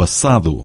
passado.